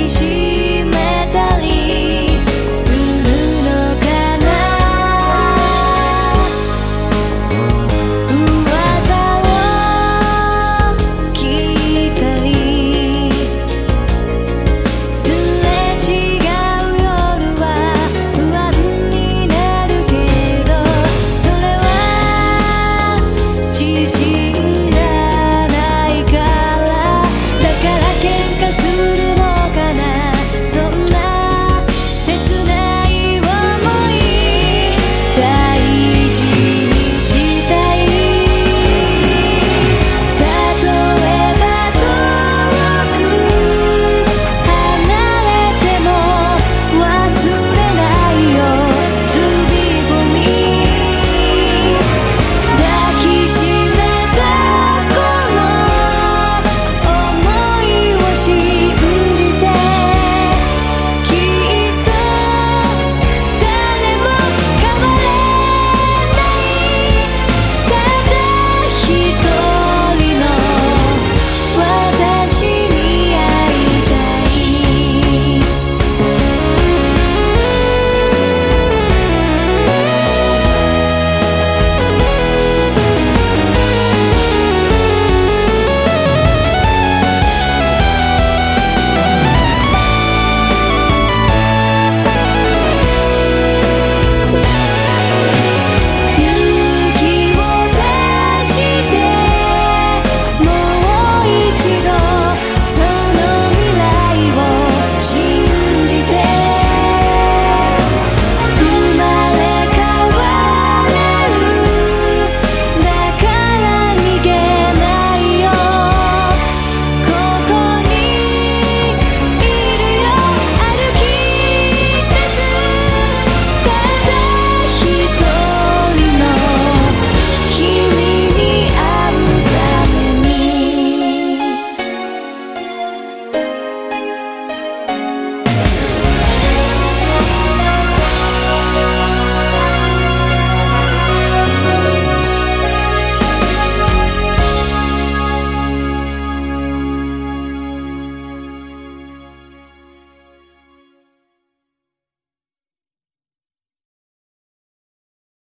你心